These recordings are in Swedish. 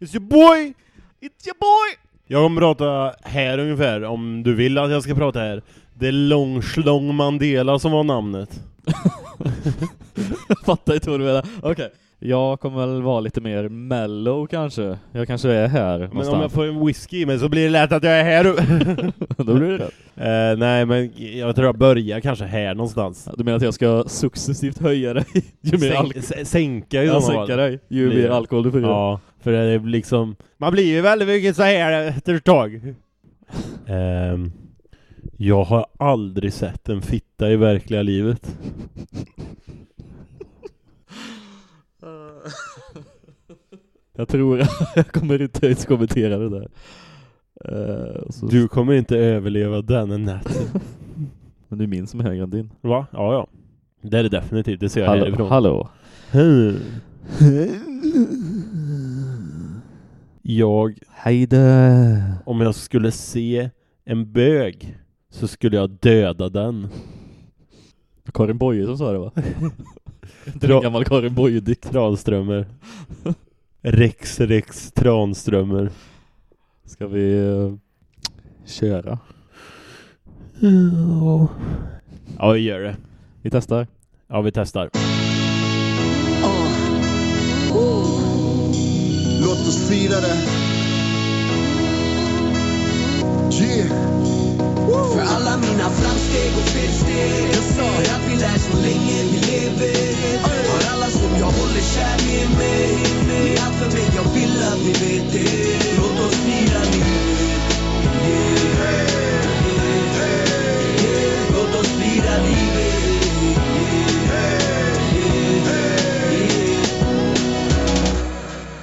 It's your boy! It's your boy! Jag kommer prata här ungefär, om du vill att jag ska prata här. Det är Långslång Mandela som var namnet. Fattar inte vad du menar. Okej. Jag kommer väl vara lite mer mellow kanske. Jag kanske är här Men någonstans. om jag får en whisky i mig så blir det lätt att jag är här. Då blir det rätt. Eh, nej men jag tror jag börjar kanske här någonstans. Du menar att jag ska successivt höja dig ju mer Sänk, sänka i fall. sänka dig ju mer alkohol du får. Ja, för det är liksom... Man blir ju väldigt mycket så här efter ett tag. Ehm, jag har aldrig sett en fitta i verkliga livet. Jag tror jag kommer inte ens kommentera det där. Så, Du kommer inte överleva den natten. Men det är min som är högre än din. Va? Ja, ja. Det är det definitivt. Det ser jag Hallå. härifrån. Hallå. Hmm. Jag, Hejdå. om jag skulle se en bög så skulle jag döda den. Karin Boye som sa det va? Inte en gammal Karin Boye-dikt. Tranströmer. Rex, Rex, Tranströmer. Ska vi eh, köra? Ja, vi gör det. Vi testar. Ja, vi testar. Låt oss fira det. Yeah. För alla mina framsteg och felsteg För att vi lär så länge vi lever. För alla som jag håller kär med mig. Ni allt för mig, jag vill att ni vet det. Låt oss fira livet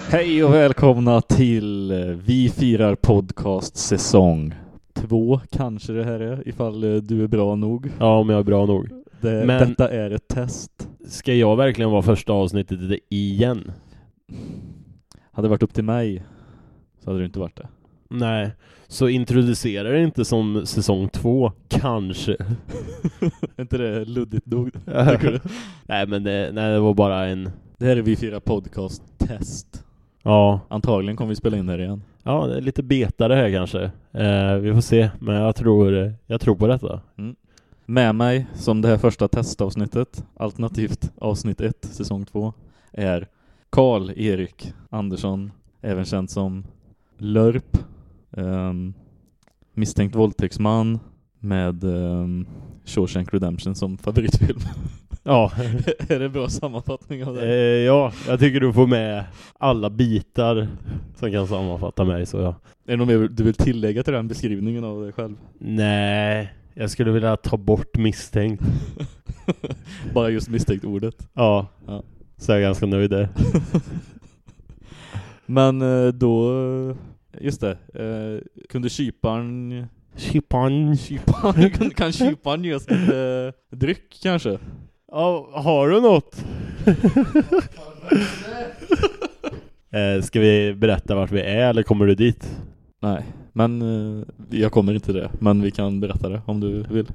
Hej och välkomna till eh, Vi firar podcast säsong två kanske det här är ifall eh, du är bra nog. Ja, om jag är bra nog. Det, Men- Detta är ett test. Ska jag verkligen vara första avsnittet i det igen? Hade det varit upp till mig så hade det inte varit det. Nej. Så introducera det inte som säsong två, kanske. Är inte det luddigt nog? nej, men det, nej, det var bara en... Det här är Vi firar podcast test. Ja, Antagligen kommer vi spela in det här igen. ja det är lite betare här kanske. Eh, vi får se, men jag tror, jag tror på detta. Med mig som det här första testavsnittet, alternativt avsnitt 1, säsong 2, är Karl Erik Andersson, även känd som Lörp, ehm, misstänkt våldtäktsman med um, Shawshank Redemption som favoritfilm. Ja, är det en bra sammanfattning av eh, det? ja, jag tycker du får med alla bitar som kan sammanfatta mig, så ja. Är det något mer du vill tillägga till den beskrivningen av dig själv? Nej, jag skulle vilja ta bort misstänkt. Bara just misstänkt ordet. Ja, Ja. så jag är ganska nöjd där. Men eh, då, just det, eh, kunde kyparen Chipan. Kyparen, kan, kan kyparen ge oss lite dryck kanske? Ja, har du något? eh, ska vi berätta vart vi är eller kommer du dit? Nej, men eh, jag kommer inte det. Men vi kan berätta det om du vill.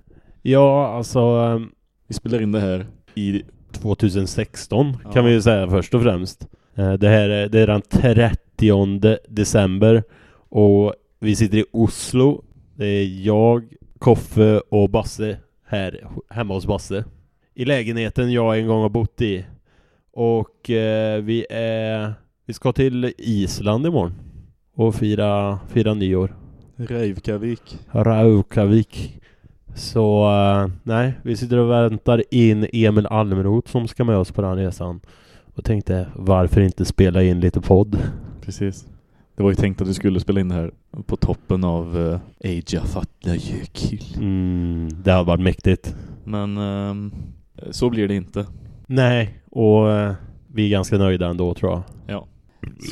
Ja, alltså ehm, Vi spelar in det här i... 2016 Ja. kan vi ju säga först och främst. Eh, det här är, det är den 30 december och vi sitter i Oslo. Det är jag, Koffe och Basse här hemma hos Basse. I lägenheten jag en gång har bott i. Och eh, vi är vi ska till Island imorgon och fira, fira nyår. Reivkavik. Raukavik. Så eh, nej, vi sitter och väntar in Emil Almroth som ska med oss på den resan. Och tänkte varför inte spela in lite podd? Precis. Det var ju tänkt att du skulle spela in det här på toppen av uh, Ejafatlajökull. Mm, det har varit mäktigt. Men ehm, så blir det inte. Nej, och eh, vi är ganska nöjda ändå tror jag. Ja.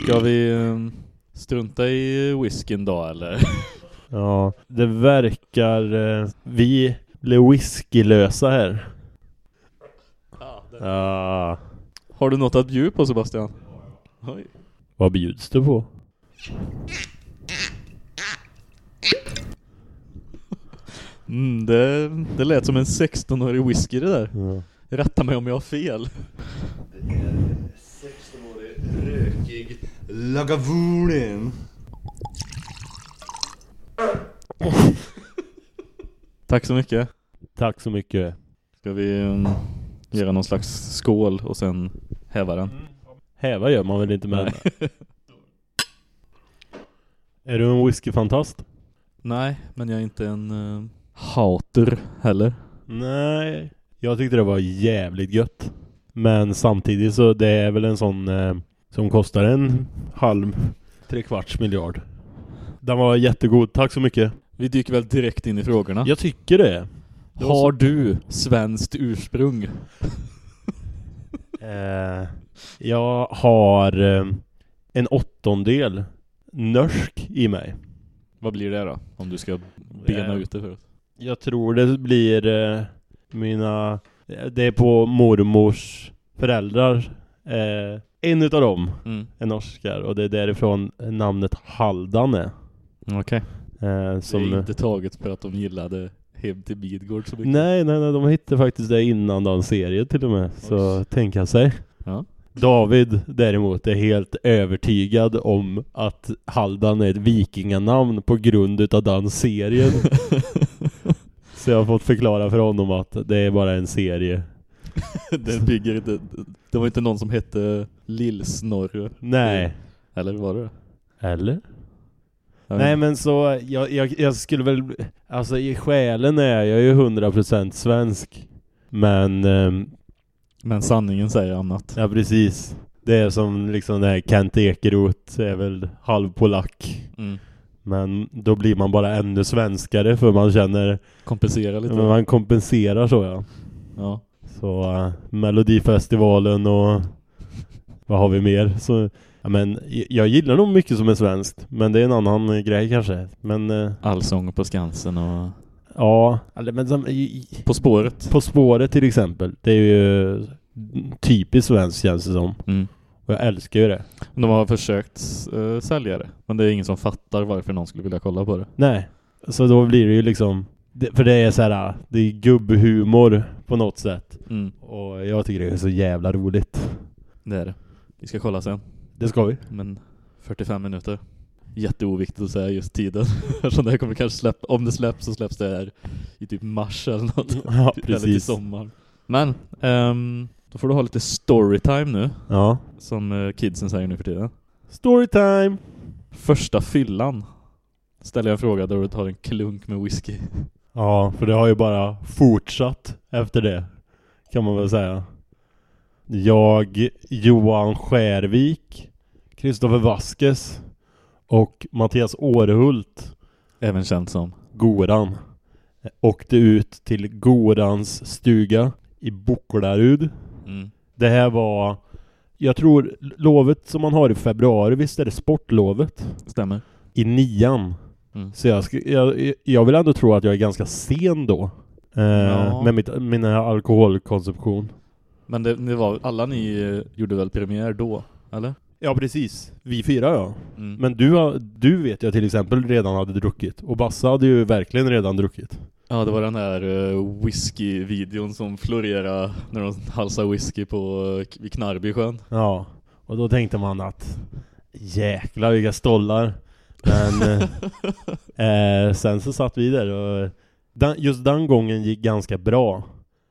Ska vi ehm, strunta i whiskyn då eller? Ja, det verkar... eh, vi blir whiskylösa här. Ja, Har du något att bjuda på Sebastian? Oj. vad bjuds det på? Mm, det, det lät som en 16-årig whisky det där. Ja. Rätta mig om jag har fel. Det är 16-årig rökig Lagavulin. Tack så mycket. Tack så mycket. Ska vi um, göra någon slags skål och sen häva den? Häva gör man väl inte med Är du en whiskyfantast? Nej, men jag är inte en uh, hater heller. Nej, jag tyckte det var jävligt gött. Men samtidigt så det är väl en sån eh, som kostar en halv, tre kvarts miljard. Den var jättegod, tack så mycket. Vi dyker väl direkt in i frågorna. Jag tycker det. det Har så- du svenskt ursprung? Eh, jag har eh, en åttondel norsk i mig. Vad blir det då? Om du ska bena Eh, ut det för oss. Jag tror det blir eh, mina... Det är på mormors föräldrar. Eh, en utav dem Mm. är norskar och det är därifrån namnet Haldan är. Okej. Eh, som, Det är inte taget för att de gillade Hem till Midgård så mycket. Nej, nej, nej, de hittade faktiskt det innan den serien till och med. Så Oj. tänka sig. Ja. David däremot är helt övertygad om att Haldan är ett vikinganamn på grund utav den serien. Så jag har fått förklara för honom att det är bara en serie. det bygger inte... Det var inte någon som hette Lill-Snorre. Nej. Eller var det? Eller? Nej men så, jag, jag, jag skulle väl, alltså i själen är jag ju 100% svensk. Men, ehm, Men sanningen säger annat. ja precis. Det är som liksom det här Kent Ekeroth är väl halvpolack. Mm. Men då blir man bara ännu svenskare för man känner, Kompensera lite. men man kompenserar så ja. Ja. Så uh, Melodifestivalen och vad har vi mer? Så, ja, men jag gillar nog mycket som är svenskt. Men det är en annan grej kanske. Men eh, Allsång på Skansen och ja, men som, i- På spåret. På spåret till exempel. Det är ju typiskt svenskt känns det som. Mm. Och jag älskar ju det. De har försökt uh, sälja det. Men det är ingen som fattar varför någon skulle vilja kolla på det. Nej. Så då blir det ju liksom det, för det är så här, det är gubbhumor på något sätt. Mm. Och jag tycker det är så jävla roligt. Det är det. Vi ska kolla sen. Det ska vi. Men 45 minuter. Jätteoviktigt att säga just tiden. Eftersom det här kommer kanske släppa, om det släpps så släpps det här i typ mars eller något. Ja, Eller till precis. sommar. Men, ehm, då får du ha lite storytime nu. Ja. Som eh, kidsen säger nu för tiden. Storytime! Första fyllan. Ställer jag en fråga där du tar en klunk med whisky. Ja, för det har ju bara fortsatt efter det. Kan man väl säga. Jag, Johan Skärvik, Kristoffer Vaskes och Mattias Årehult, Även känd som. Goran, åkte ut till Gorans stuga i Bocklarud. Mm. Det här var, jag tror lovet som man har i februari, visst är det sportlovet? Stämmer. I nian. Mm. Så jag, jag, jag vill ändå tro att jag är ganska sen då. Eh, Ja. Med mitt, min alkoholkonsumtion. Men det, det var, alla ni eh, gjorde väl premiär då? Eller? Ja precis, vi fyra ja. Mm. Men du, du vet jag till exempel redan hade druckit. Och Bassa hade ju verkligen redan druckit. Ja, det var den här uh, whisky-videon som florerade när de halsade whisky på, uh, vid Knarbysjön. Ja. Och då tänkte man att jäklar vilka stollar. Men eh, eh, sen så satt vi där och den, just den gången gick ganska bra.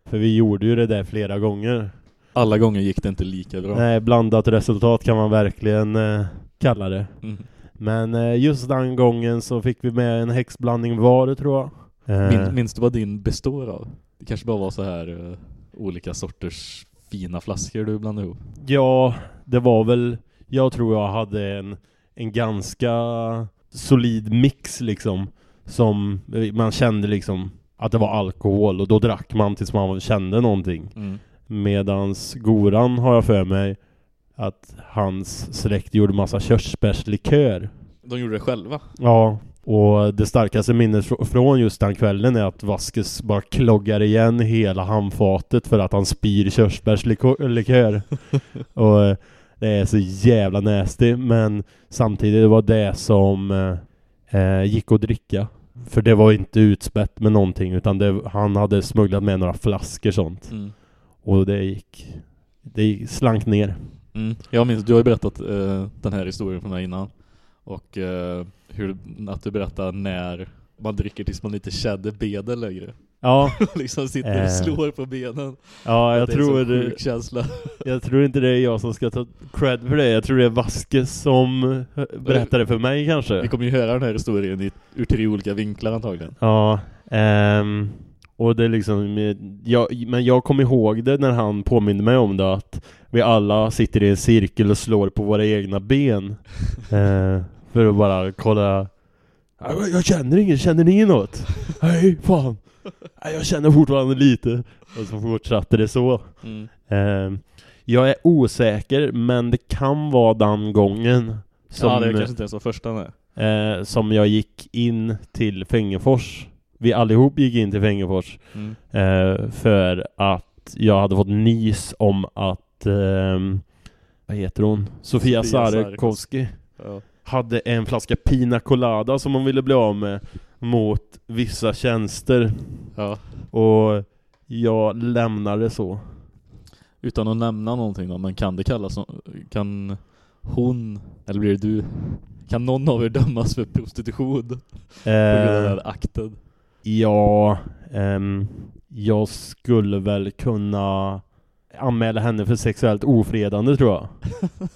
För vi gjorde ju det där flera gånger. Alla gånger gick det inte lika bra. Nej, blandat resultat kan man verkligen eh, kalla det. Mm. Men eh, just den gången så fick vi med en häxblandning var tror jag. Eh, Min, minns du vad din består av? Det kanske bara var så här eh, olika sorters fina flaskor du blandade ihop. Ja, det var väl, jag tror jag hade en, en ganska solid mix liksom. Som man kände liksom att det var alkohol och då drack man tills man kände någonting. Mm. Medans Goran har jag för mig att hans släkt gjorde massa körsbärslikör. De gjorde det själva. Ja, och det starkaste minnet fr- från just den kvällen är att Vaskes bara kloggar igen hela handfatet för att han spyr körsbärslikör. och eh, det är så jävla nasty, men samtidigt var det som eh, eh, gick att dricka. För det var inte utspätt med någonting utan det, han hade smugglat med några flaskor sånt. Mm. Och det gick, det gick, slank ner. Mm. Jag minns, du har ju berättat eh, den här historien för mig innan. Och eh, hur, att du berättar när man dricker tills man inte känner benen längre. Ja, liksom sitter Eh. och slår på benen. ja jag, det tror, sjuk känsla. jag tror inte det är jag som ska ta cred för det. Jag tror det är Vaskes som eh, berättade för mig kanske. Vi kommer ju höra den här historien i, ur tre olika vinklar antagligen. Ja, ehm, och det är liksom, eh, jag, men jag kommer ihåg det när han påminde mig om det att vi alla sitter i en cirkel och slår på våra egna ben eh, för att bara kolla "Ja, men jag känner inget, känner ni något? Nej, fan Nej, jag känner fortfarande lite och så fortsatte det så Mm. Ehm, Jag är osäker men det kan vara den gången som, ja, det kanske inte ens var första nej. eh, som jag gick in till Fängefors Vi allihop gick in till Fängefors Mm. eh, För att jag hade fått nys om att ehm, Vad heter hon? Sofia, Sofia Sarkovsky Ja. Hade en flaska Pina Colada som hon ville bli av med Mot vissa tjänster ja. Och jag lämnade så Utan att nämna någonting då, men kan det kallas kan hon, eller blir det du, kan någon av er dömas för prostitution på grund av den eh, akten? Ja, ehm, jag skulle väl kunna anmäla henne för sexuellt ofredande tror jag.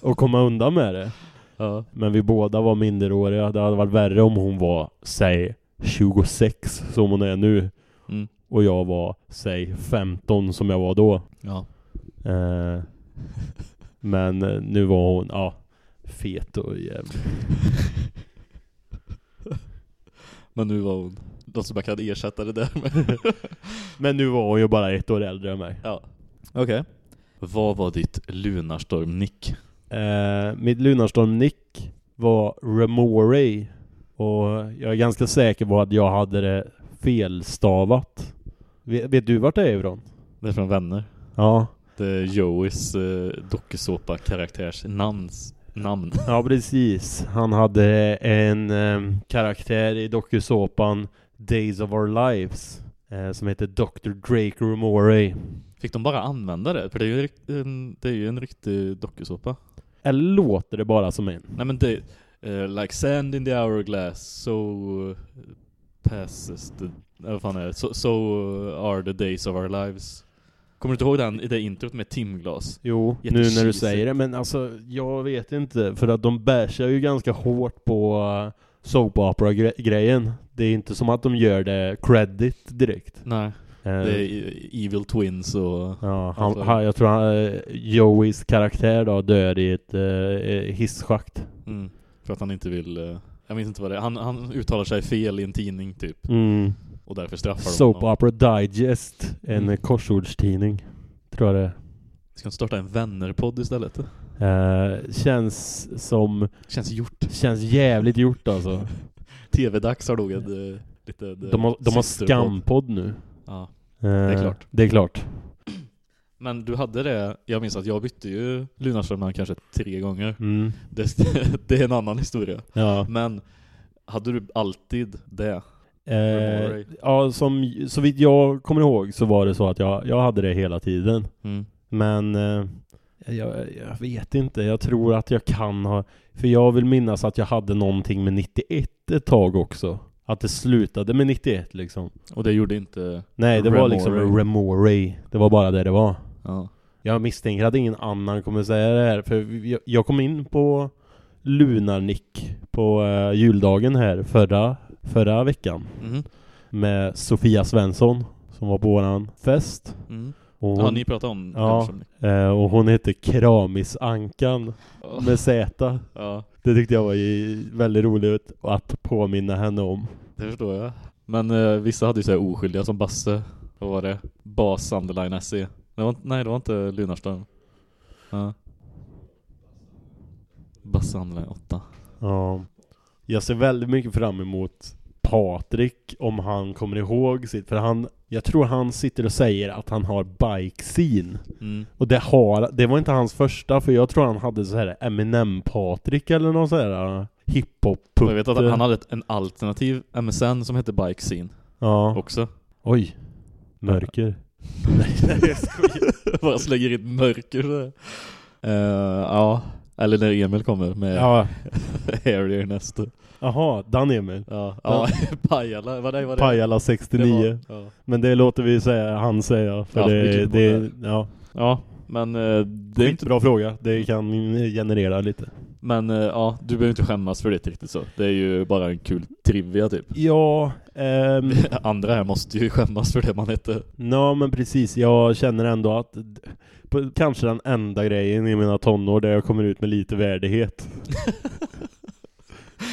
Och komma undan med det. Ja. Men vi båda var minderåriga. Det hade varit värre om hon var, säg, 26 som hon är nu. Mm. Och jag var, säg, 15 som jag var då. ja. Eh, men eh, nu var hon, ja, fet och jävlig. Men nu var hon de som bara kan ersätta det där med. Men nu var hon ju bara ett år äldre än mig. ja. Okej. Vad var ditt Lunarstorm-nick? Eh, mitt Lunarstorm-nick var Remore och jag är ganska säker på att jag hade det felstavat. Vet, vet du vart det är ifrån? Det är från Vänner. Ja, Det är Joeys eh, dokusåpa-karaktärs namns namn. ja precis. Han hade en eh, karaktär i dokusåpan Days of Our Lives eh, som heter Dr. Drake Remore. Fick de bara använda det? För det är ju, en, det är ju en riktig dokusåpa. Eller låter det bara som en? Nej men det, eh, like sand in the hourglass, so uh, passes the, eh, vad fan är det? So, so uh, are the days of our lives. Kommer du inte ihåg den, det introt med timglas? Jo, nu när du säger det, men alltså jag vet inte, för att de bashar ju ganska hårt på uh, soap opera-grejen. Det är inte som att de gör det credit direkt. Nej. Eh, Det är Evil Twins och... ja, han, han, jag tror han, eh, Joeys karaktär då dör i ett uh, hisschakt. Mm, för att han inte vill... eh, jag minns inte vad det är. Han, han uttalar sig fel i en tidning typ. Mm. Och därför straffar Soap honom. Opera Digest, en Mm. korsordstidning. Tror jag det Vi ska starta en vännerpodd istället. är. Eh, känns som, Känns gjort. känns jävligt gjort alltså. TV-dags har nog eh, lite... De har, de har skampodd nu. Ja. Det är klart. Det är klart. Men du hade det, jag minns att jag bytte ju Lunarstormen kanske tre gånger. Mm. Det, det är en annan historia. Ja. Men hade du alltid det? Eh, ja, som, så vitt jag kommer ihåg så var det så att jag, jag hade det hela tiden. Mm. Men eh, jag, jag vet inte, jag tror att jag kan ha... För jag vill minnas att jag hade någonting med 91 ett tag också. Att det slutade med 91 liksom. Och det gjorde inte... Nej, det var liksom Remore. Det var bara det det var. Ja. Jag misstänker att ingen annan kommer säga det här. För jag, jag kom in på Lunarnick på eh, juldagen här förra, förra veckan. Mhm. Med Sofia Svensson som var på våran fest. Mm. Hon, Ja, ni pratade om Ja. Eh, och hon hette Kramisankan med Z. Ja, Det tyckte jag var väldigt roligt att påminna henne om. det förstår jag. Men eh, vissa hade ju såhär oskyldiga som Basse. Vad var det? Bas Underline SE. Det var, nej, det var inte Lunarstorm. Ja. Basse Underline 8. Ja. Jag ser väldigt mycket fram emot Patrik om han kommer ihåg sitt. För han, jag tror han sitter och säger att han har bike scene. Mm. Och det har, det var inte hans första för jag tror han hade så här Eminem Patrik eller någon sån här uh, hiphop jag vet att han hade ett, en alternativ MSN som hette Bike Scene Ja. också. Oj. Mörker. nej, nej, jag skojar. Bara slänger in mörker så. Eh, ja, eller när Emil kommer med Ja, Harrier nästa. Jaha, Dan Emil. Ja, ja Pajala, vad det var det? Pajala Det 69. var- Ja. Men det låter vi säga, han säga. För Ja, det, det, det ja, ja, men eh, det är inte bra fråga. Det kan generera lite. Men eh, ja, du behöver inte skämmas för det riktigt så. Det är ju bara en kul trivia typ. Ja, ehm, Andra här måste ju skämmas för det man heter. ja men precis. Jag känner ändå att kanske den enda grejen i mina tonår där jag kommer ut med lite värdighet.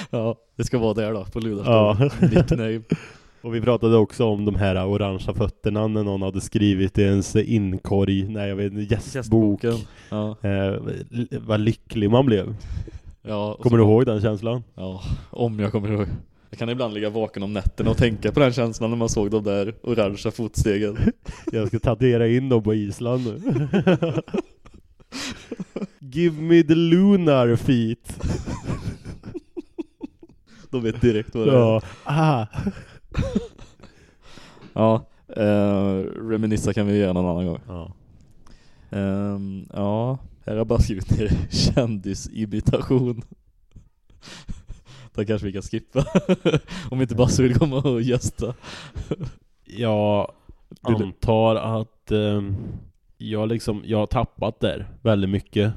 Ja, det ska vara där då, på Ludarstorp. Ja. Nickname. Och vi pratade också om de här orangea fötterna när någon hade skrivit i ens inkorg, nej jag vet gästbok. Gästboken. Ja. Eh, vad lycklig man blev. Ja, Kommer så- du ihåg den känslan? Ja, om jag kommer ihåg. Jag kan ibland ligga vaken om nätterna och tänka på den känslan när man såg de där orangea fotstegen. Jag ska tatuera in dem på Island nu. Give me the lunar feet. De vet direkt vad det är. Ja. Ah. Ja, eh, reminissa kan vi göra någon annan gång. ja. Ehm, ja, här har jag bara skrivit ner kändisimitation. Det kanske vi kan skippa. Om inte Basse vill komma och gästa. Jag antar att ehm, jag liksom, jag har tappat där väldigt mycket.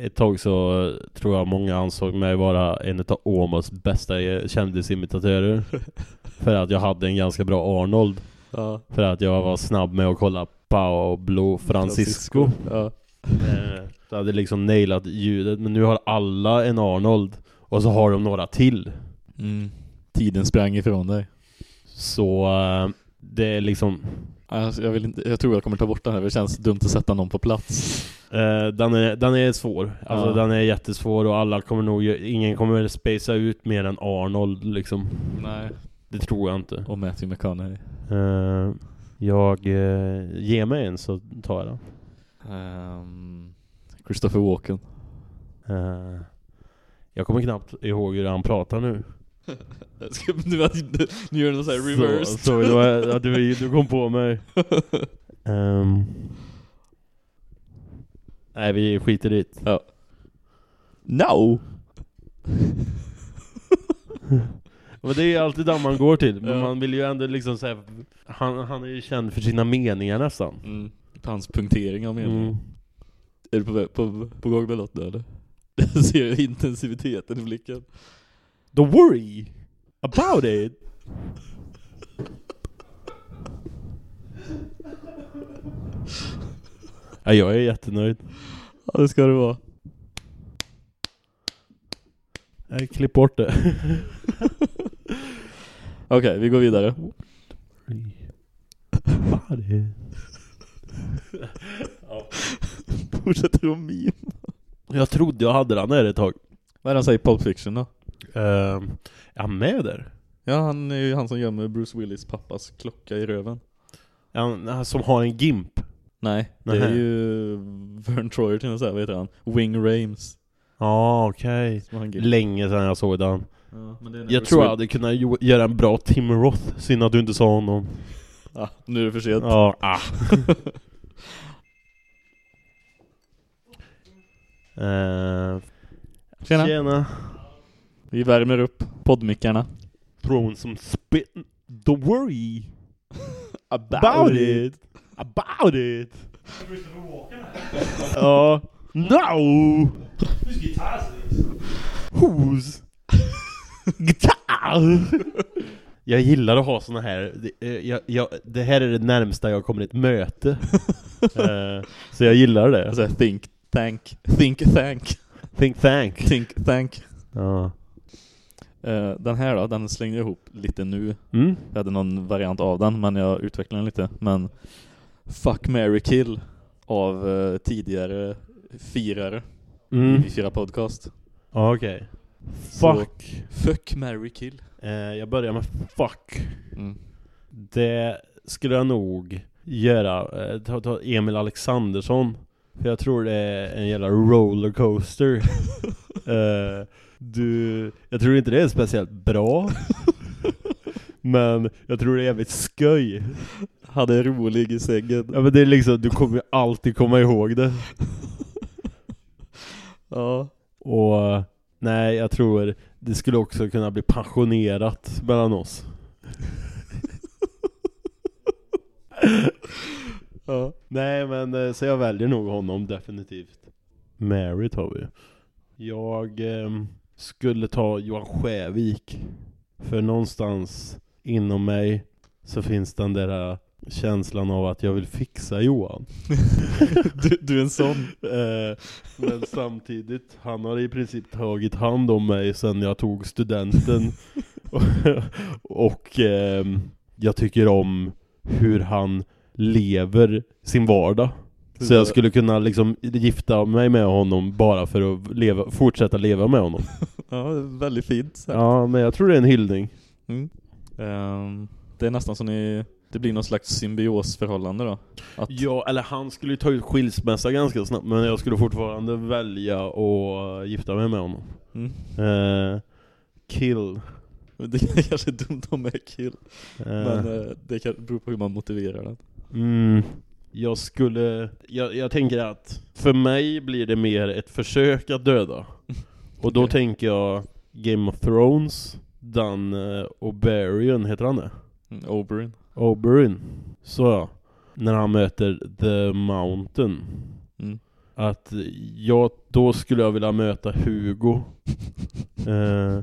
Ett tag så tror jag många ansåg mig vara en av Åmåls bästa kändisimitatörer. för att jag hade en ganska bra Arnold. Ja, För att jag var snabb med att kolla Paolo Francisco. Ja. Eh, Så hade liksom nailat ljudet. Men nu har alla en Arnold. Och så har de några till. Mm. Tiden sprang ifrån dig. Så eh, det är liksom... Alltså, jag, vill inte, jag tror jag kommer ta bort den här, det känns dumt att sätta någon på plats. Eh, den, är, den är svår. Alltså Ja. den är jättesvår och alla kommer nog... Ingen kommer spacea ut mer än Arnold liksom. Nej. Det tror jag inte. Och Matthew McConaughey. Eh, jag... Uh, ger mig en så tar jag den. Ehm, Christopher Walken. Eh, jag kommer knappt ihåg hur han pratar nu. Nu, nu gör du någon sån här reversed. Så, var, ja, du, du kom på mig. Ehm. Nej, vi skiter i det. ja. No! Men det är ju alltid där man går till. Men Ja. man vill ju ändå liksom säga han, han är ju känd för sina meningar nästan. Mm. Hans punktering av meningen. Mm. Är du på, vä- på, på gång med något nu eller? Jag ser intensiviteten i blicken. Don't worry about it. Ja, jag är jättenöjd. Ja det ska det vara. Jag klipp bort det. Okej, vi går vidare. It. Fortsätter att meme. Jag trodde jag hade den här ett tag. Vad är det han säger i Pulp Fiction då? Ehm, är han med där? Ja, han är ju han som gömmer Bruce Willis pappas klocka i röven. Han som har en gimp? Nej, det är ju Vern Troyer till säga, vad heter han? Wing Rames. Ja, okej. Som har en gimp. Länge sedan jag såg den. Ja, Jag tror jag hade kunnat göra en bra Tim Roth, synd att du inte sa honom. Ah, nu är det för sent. Ja, ah. Eh, Tjena. Tjena. Vi värmer upp poddmickarna. Thrown some spit. Don't worry about it. About it. Ja. No! Who's Guitar! Jag gillar att ha såna här, det, eh, jag, jag, det här är det närmsta jag kommer ett möte. Eh, så jag gillar det. Alltså think, thank, think, thank, Think thank. think, thank. Ja. Eh, den här då, den slängde jag ihop lite nu. Mm. Jag hade någon variant av den, men jag utvecklade den lite. Men Fuck, Mary kill av eh, tidigare firare Mm. i Fyra Podcast. Ja, Okej. Så- Fuck. Fuck, Mary kill. Eh, jag börjar med fuck. Mm. Det skulle jag nog göra. Eh, ta, ta Emil Alexandersson. För jag tror det är en jävla rollercoaster. eh, du, jag tror inte det är speciellt bra. men jag tror det är jävligt skoj. Han är rolig i sängen. Ja men det är liksom, du kommer alltid komma ihåg det. Ja. Och nej, jag tror det skulle också kunna bli passionerat mellan oss. Ja. Nej men eh, så jag väljer nog honom definitivt. Mary tar vi. Jag ehm, skulle ta Johan Skävik. För någonstans inom mig så finns den där eh, känslan av att jag vill fixa Johan. Du, du är en sån. Eh, men samtidigt, han har i princip tagit hand om mig sedan jag tog studenten. och och ehm, jag tycker om hur han lever sin vardag. Så jag skulle kunna liksom gifta mig med honom bara för att leva, fortsätta leva med honom. Ja, väldigt fint. sagt. Ja, men jag tror det är en hyllning. Mm. Ehm, det är nästan som ni... Det blir någon slags symbiosförhållande då. Att, Ja, eller han skulle ju ta ut skilsmässa ganska snabbt, men jag skulle fortfarande välja att gifta mig med honom. Mm. Eh, kill. Det är kanske dumt om med kill. Eh, Men eh, det kan, beror på hur man motiverar den. Mm, jag skulle... Jag, jag tänker att för mig blir det mer ett försök att döda. Och då Okej. tänker jag Game of Thrones, Dan eh, Oberyn, heter han det? Mm, Oberyn. Oberyn. Så ja. När han möter The Mountain. Mm. Att jag, då skulle jag vilja möta Hugo. eh,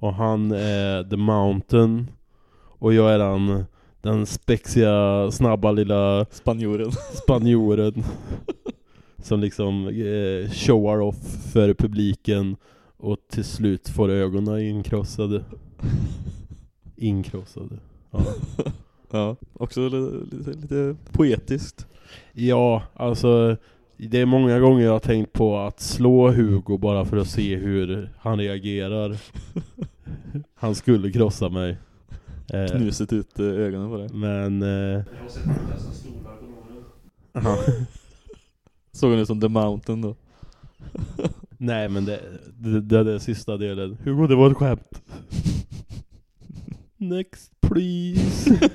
och han är The Mountain. Och jag är den, den spexiga, snabba lilla Spanjoren. spanjoren som liksom eh, showar off för publiken och till slut får ögonen inkrossade. Inkrossade. Ja. ja, också lite, lite, poetiskt. ja, alltså det är många gånger jag har tänkt på att slå Hugo bara för att se hur han reagerar. Han skulle krossa mig. Eh, Knuset ut eh, ögonen på dig. men... Eh, aha. Såg hon ut som The Mountain då? Nej men det, det, det är den sista delen. Hugo det var ett skämt. Next please.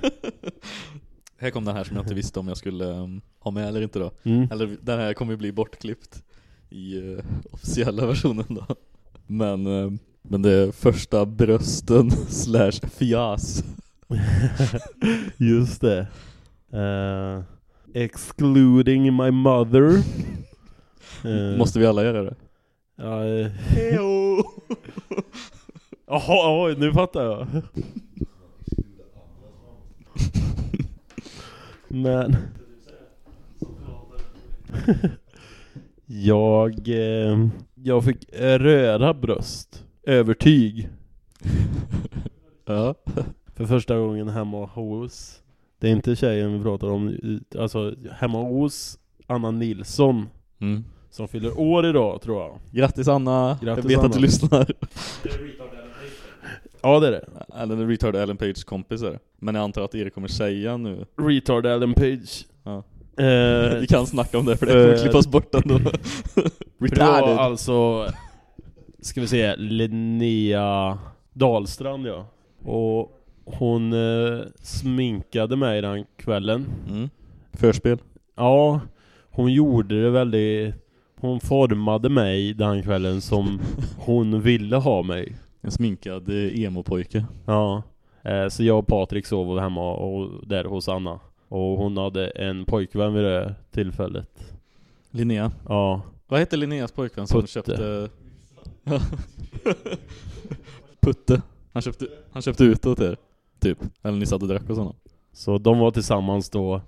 här kom den här som jag inte visste om jag skulle um, ha med eller inte då. Mm. Eller den här kommer ju bli bortklippt i uh, officiella versionen då. Men, uh, men det är första brösten slash fias. Just det. Eh, excluding my mother. Måste vi alla göra det? Ja, eh, Jaha, oj, nu fattar jag. Men... jag... Eh, jag fick röra bröst. Övertyg. Ja. För första gången hemma hos... Det är inte tjejen vi pratar om. Alltså hemma hos Anna Nilsson. Mm. Som fyller år idag tror jag. Grattis Anna, Grattis, jag vet Anna. att du lyssnar. Ja det är det. Eller retard Ellen Page kompis är det. Men jag antar att Erik kommer säga nu. Retard Ellen Page. Ja. Eh, Vi kan snacka om det för det kommer eh, klippas bort ändå. för det var alltså, ska vi säga, Linnea Dahlstrand ja. Och hon eh, sminkade mig den kvällen. Mm. Förspel. Ja, hon gjorde det väldigt... Hon formade mig den kvällen som hon ville ha mig. En sminkad eh, emo-pojke. Ja. Eh, så jag och Patrik sov hemma och där hos Anna. Och hon hade en pojkvän vid det tillfället. Linnea. Ja. Vad hette Linneas pojkvän som Putte. köpte... Putte. Han köpte, han köpte ut åt er. Typ. Eller ni satt och drack och sådana. Så de var tillsammans då.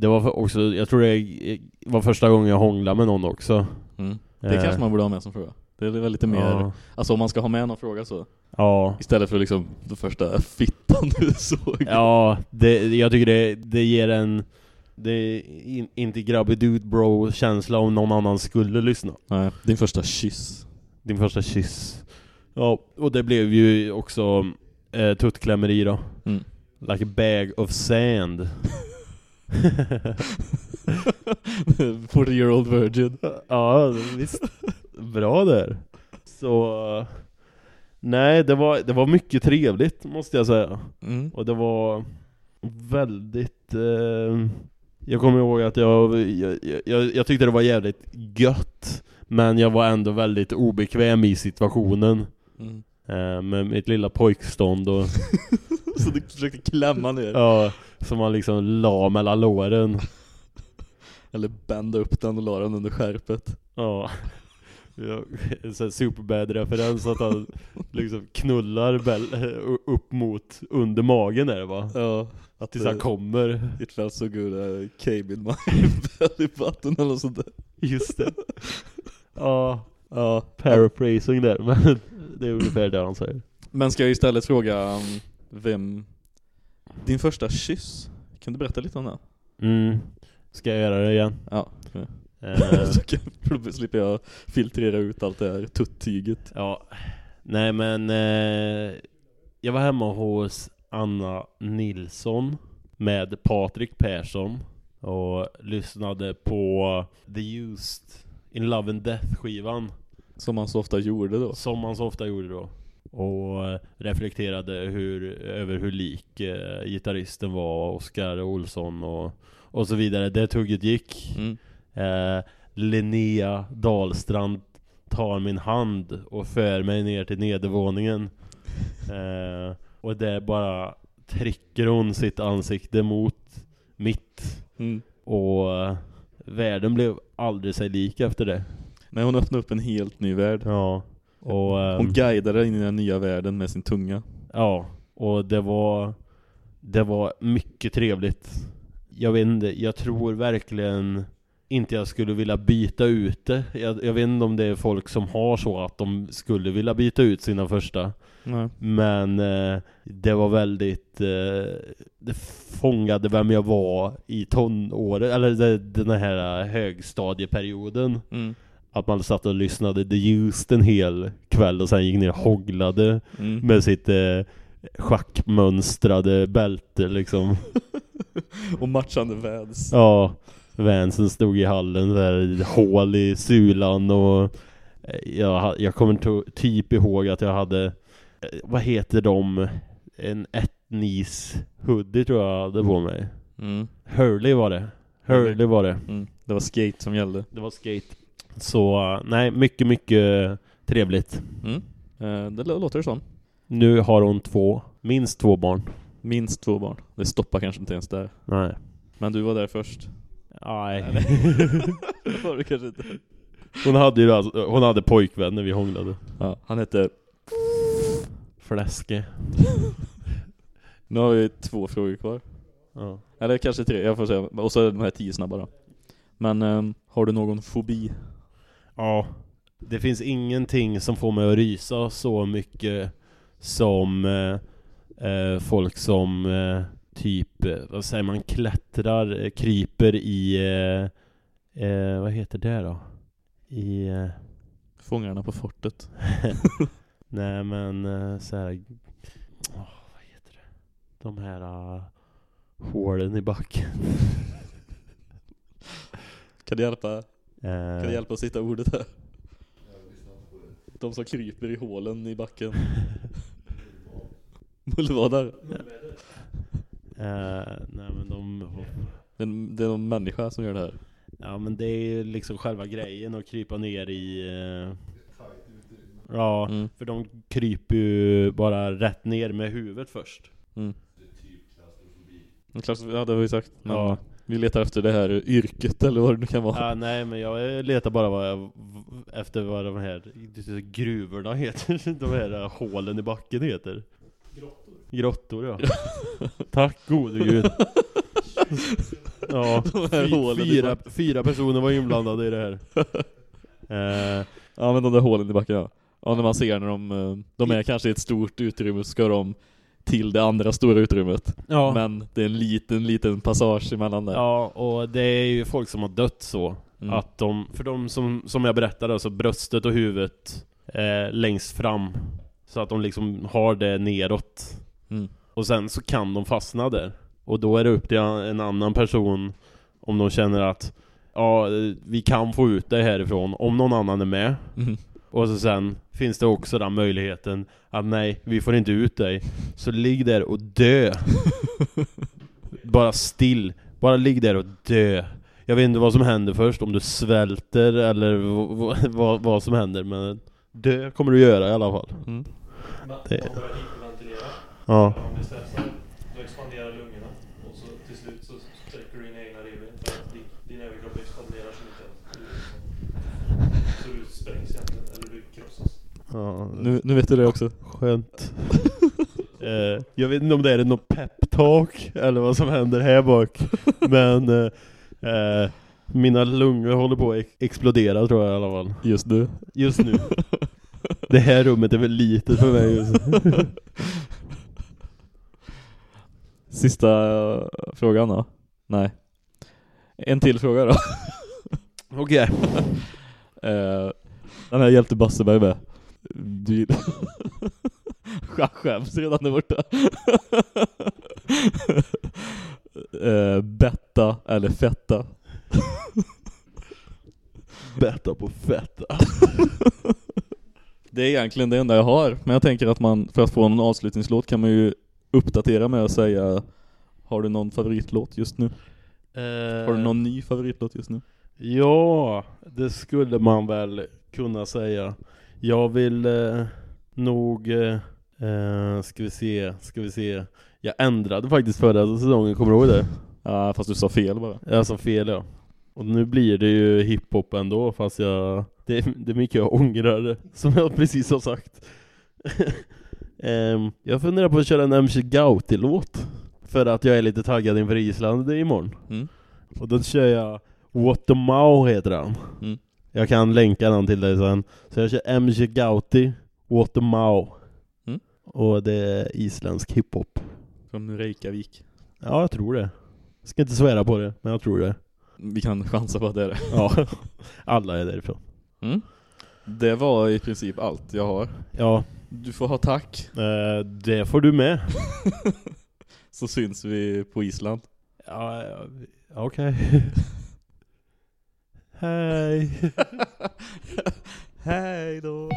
Det var också, jag tror det var första gången jag hånglade med någon också. Mm. Det Eh, kanske man borde ha med som fråga. Det är väl lite mer... Ja. Alltså om man ska ha med någon fråga så. Ja. Istället för liksom den första fittan du såg. Ja, det, jag tycker det, det ger en... Det är in, inte grabbig dude bro känsla om någon annan skulle lyssna. Nej, din första kyss. Din första kyss. Ja, och det blev ju också eh, tuttklämmeri då. Mm. Like a bag of sand. 40 year old virgin. ja, visst. Bra där. Så... Nej, det var, det var mycket trevligt måste jag säga. Mm. Och det var väldigt... Eh, jag kommer ihåg att jag, jag, jag, jag tyckte det var jävligt gött Men jag var ändå väldigt obekväm i situationen. Mm. Eh, med mitt lilla pojkstånd och Så du försökte klämma ner? ja, som man liksom la mellan låren. Eller bända upp den och la den under skärpet? Ja. Ja, en sån här superbad-referens att han liksom knullar Bell upp mot under magen där va? Ja. Att Tills han kommer. It felt so good, I came in my belly button eller sånt där. Just det. Ja, Ja. paraphrasing där men det är ungefär det han säger. Men ska jag istället fråga um, vem... Din första kyss? Kan du berätta lite om det? Mm. Ska jag göra det igen? Ja. Eh, Så kan, då slipper jag filtrera ut allt det här tuttyget. ja. Nej men eh, jag var hemma hos Anna Nilsson med Patrik Persson och lyssnade på The Used In Love and Death skivan Som man så ofta gjorde då. som man så ofta gjorde då och eh, reflekterade hur, över hur lik eh, gitarristen var Oskar Olsson och, och så vidare. Det tugget gick. Mm. Eh, Linnea Dahlstrand tar min hand och för mig ner till nedervåningen. Eh, och där bara trycker hon sitt ansikte mot mitt. Mm. Och eh, världen blev aldrig sig lik efter det. Nej, hon öppnade upp en helt ny värld. Ja. Och, ehm, Hon guidade in i den nya världen med sin tunga. Ja, och det var Det var mycket trevligt Jag vet inte, jag tror verkligen inte jag skulle vilja byta ut det jag, jag vet inte om det är folk som har så att de skulle vilja byta ut sina första Nej. Men eh, det var väldigt eh, Det fångade vem jag var i tonåren Eller det, den här högstadieperioden Mm. Att man satt och lyssnade The Used en hel kväll och sen gick ner och håglade Mm. med sitt eh, schackmönstrade bälte liksom. Och matchande väds. Ja, Vansen stod i hallen där, hål i sulan och eh, jag, jag kommer typ ihåg att jag hade, eh, vad heter de? En etnis hoodie tror jag hade på mig. Mm. Hurley var det. Hurley var det. Mm. Det var skate som gällde. Det var skate. Så nej, mycket, mycket trevligt. Mm. Eh, det lå- låter som. Nu har hon två, minst två barn. Minst två barn. Det stoppar kanske inte ens där. Nej. Men du var där först. Nej. Det var du kanske inte. Hon hade ju alltså, hon hade pojkvän när vi hånglade. Ja, han hette... Fläske. Nu har vi två frågor kvar. Ja. Eller kanske tre, jag får se. Och så de här tio snabba då. Men ehm, har du någon fobi? Ja. Det finns ingenting som får mig att rysa så mycket som eh, eh, folk som eh, typ, eh, vad säger man, klättrar, eh, kryper i, eh, vad heter det då? I, Fångarna på fortet. nej men så här, åh, vad heter det? De här uh, hålen i backen. Kan det hjälpa? Eh, Kan det hjälpa att sitta ordet här? De som kryper i hålen i backen. Mullvadar. eh, nej men de Det är, det är någon människa som gör det här. Ja men det är ju liksom själva grejen att krypa ner i eh, Ja, Mm. för de kryper ju bara rätt ner med huvudet först Mm. En klass, ja det har vi sagt. Men Ja. Vi letar efter det här yrket eller vad det nu kan vara. ah, Nej men jag letar bara vad jag, efter vad de här gruvorna heter. De här hålen i backen heter. Grottor. Grottor ja. Tack gode gud. Ja, fyra, fyra personer var inblandade i det här. Eh, Ja men de där hålen i backen ja. Ja när man ser när de, eh, de är kanske i ett stort utrymme så ska de till det andra stora utrymmet. Ja Men det är en liten, liten passage emellan där. Ja, och det är ju folk som har dött så. Mm. Att de, för de som, som jag berättade, alltså bröstet och huvudet eh, längst fram. Så att de liksom har det neråt. Mm. Och sen så kan de fastna där. Och då är det upp till en annan person om de känner att ja, vi kan få ut det härifrån om någon annan är med. Mm. Och så sen finns det också den möjligheten att nej, vi får inte ut dig. Så ligg där och dö. Bara still. Bara ligg där och dö. Jag vet inte vad som händer först, om du svälter eller vad, vad som händer men det kommer du göra i alla fall. Mm. Det-. Ja. Om det stressar, då expanderar lungorna. Och så till slut så sträcker du dina egna revben för att din, din överkropp expanderar så mycket att du, liksom- så du sprängs egentligen, eller du krossas. Ja. Nu, nu vet du det också. Skönt. eh, jag vet inte om det är något peptalk eller vad som händer här bak. Men eh, eh, mina lungor håller på att ex- explodera tror jag i alla fall. Just du. Just nu. Det här rummet är väl litet för mig just nu. Sista frågan då? Nej. En till fråga då. Okej. Eh, den här hjälpte Basseberg med. Du Jag skäms redan där borta. eh, betta eller fetta? Betta på fetta. Det är egentligen det enda jag har. Men jag tänker att man, för att få en avslutningslåt kan man ju uppdatera med att säga Har du någon favoritlåt just nu? Eh, Har du någon ny favoritlåt just nu? Ja, det skulle man väl kunna säga. Jag vill eh, nog, eh, eh, ska vi se, ska vi se. Jag ändrade faktiskt förra säsongen, kommer du ihåg det? Ja, fast du sa fel bara. Jag sa fel ja. Och nu blir det ju hiphop ändå, fast jag, det, det är mycket jag ångrar, som jag precis har sagt. Ehm, jag funderar på att köra en MC Gauti-låt. För att jag är lite taggad inför Island det är imorgon. Mm. Och då kör jag What the Mao heter han. Mm. Jag kan länka den till dig sen. Så jag kör MC Gauti, Mao. Mm. Och det är isländsk hiphop. Från Reykjavik. Ja, jag tror det. Ska inte svära på det, men jag tror det. Vi kan chansa på att det är det. Ja, alla är därifrån. Mm. Det var i princip allt jag har. Ja, Du får ha tack. eh, det får du med. Så syns vi på Island. Ja, okej. Hej. Hej då.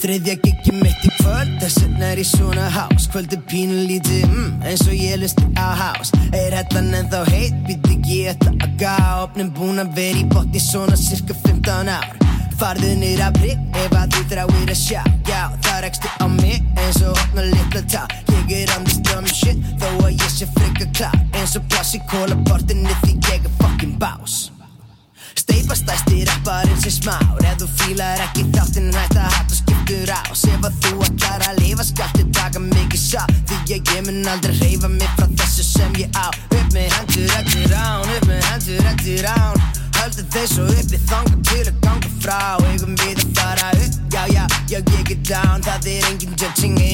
Þriðja giggi mitt í kvöld. Þess vegna er ég svona hás Kvöldi pínu lítið, mm, eins og ég lusti á hás Er hettan ennþá heit, býtt ekki þetta að gá Opnin búin að vera í botni svona cirka 15 ár Niður að prigg ef að þú þráir að sjá. Já, það rekstu á mig eins og opna litla tá Ég er this dumb shit þó að ég sé frika klár. Eins og plass í kólaportinu því ég down 다들 인긴 저칭해